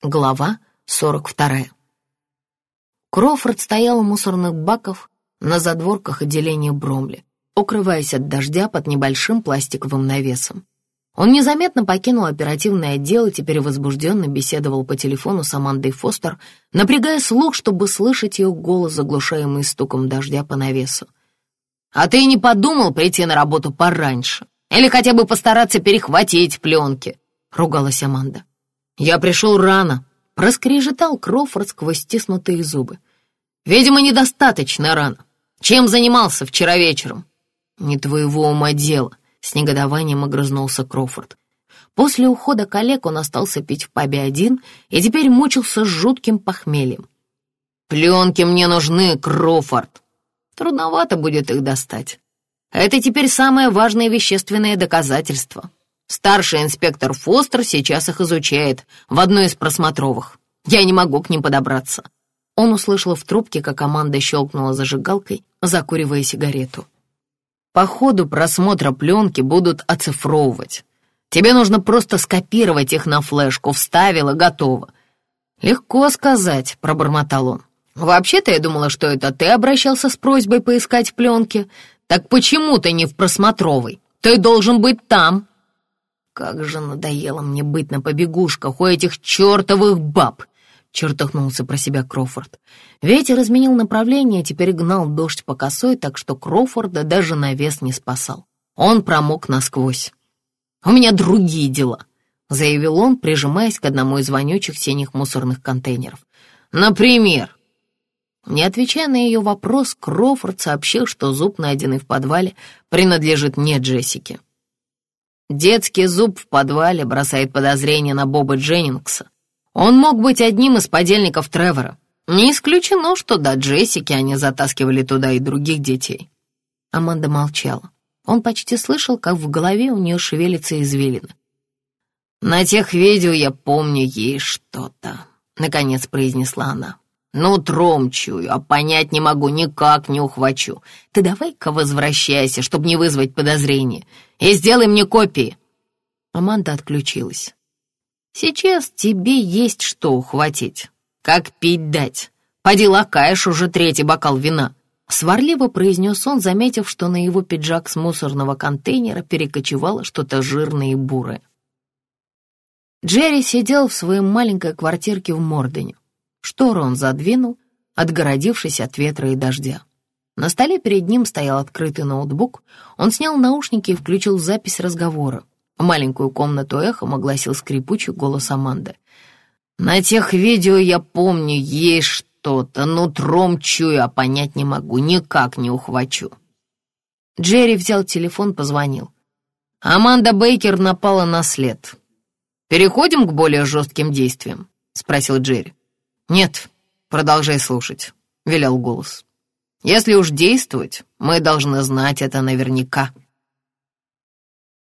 Глава 42. Крофорд стоял у мусорных баков на задворках отделения Бромли, укрываясь от дождя под небольшим пластиковым навесом. Он незаметно покинул оперативный отдел и теперь возбужденно беседовал по телефону с Амандой Фостер, напрягая слух, чтобы слышать ее голос, заглушаемый стуком дождя по навесу. «А ты не подумал прийти на работу пораньше? Или хотя бы постараться перехватить пленки?» — ругалась Аманда. «Я пришел рано», — проскрежетал Крофорд сквозь стиснутые зубы. «Видимо, недостаточно рано. Чем занимался вчера вечером?» «Не твоего ума дело», — с негодованием огрызнулся Крофорд. После ухода коллег он остался пить в пабе один и теперь мучился с жутким похмельем. «Пленки мне нужны, Крофорд!» Трудновато будет их достать. Это теперь самое важное вещественное доказательство. Старший инспектор Фостер сейчас их изучает в одной из просмотровых. Я не могу к ним подобраться». Он услышал в трубке, как команда щелкнула зажигалкой, закуривая сигарету. «По ходу просмотра пленки будут оцифровывать. Тебе нужно просто скопировать их на флешку, вставил и готово». «Легко сказать», — пробормотал он. «Вообще-то я думала, что это ты обращался с просьбой поискать пленки. Так почему ты не в просмотровой? Ты должен быть там». «Как же надоело мне быть на побегушках у этих чертовых баб!» — чертыхнулся про себя Крофорд. Ветер изменил направление, теперь гнал дождь по косой, так что Крофорда даже навес не спасал. Он промок насквозь. «У меня другие дела», — заявил он, прижимаясь к одному из вонючих синих мусорных контейнеров. «Например?» Не отвечая на ее вопрос, Крофорд сообщил, что зуб, найденный в подвале, принадлежит не Джессике. Детский зуб в подвале бросает подозрение на Боба Дженнингса. Он мог быть одним из подельников Тревора. Не исключено, что до Джессики они затаскивали туда и других детей. Аманда молчала. Он почти слышал, как в голове у нее шевелится извилина. «На тех видео я помню ей что-то», — наконец произнесла она. «Ну, тром чую, а понять не могу, никак не ухвачу. Ты давай-ка возвращайся, чтобы не вызвать подозрения, и сделай мне копии». Аманда отключилась. «Сейчас тебе есть что ухватить. Как пить дать. Поди лакаешь уже третий бокал вина». Сварливо произнес он, заметив, что на его пиджак с мусорного контейнера перекочевало что-то жирное и бурое. Джерри сидел в своей маленькой квартирке в Мордене. Штору он задвинул, отгородившись от ветра и дождя. На столе перед ним стоял открытый ноутбук. Он снял наушники и включил запись разговора. В маленькую комнату эхом огласил скрипучий голос Аманды. «На тех видео я помню, есть что-то, нутром чую, а понять не могу, никак не ухвачу». Джерри взял телефон, позвонил. Аманда Бейкер напала на след. «Переходим к более жестким действиям?» — спросил Джерри. «Нет, продолжай слушать», — велел голос. «Если уж действовать, мы должны знать это наверняка».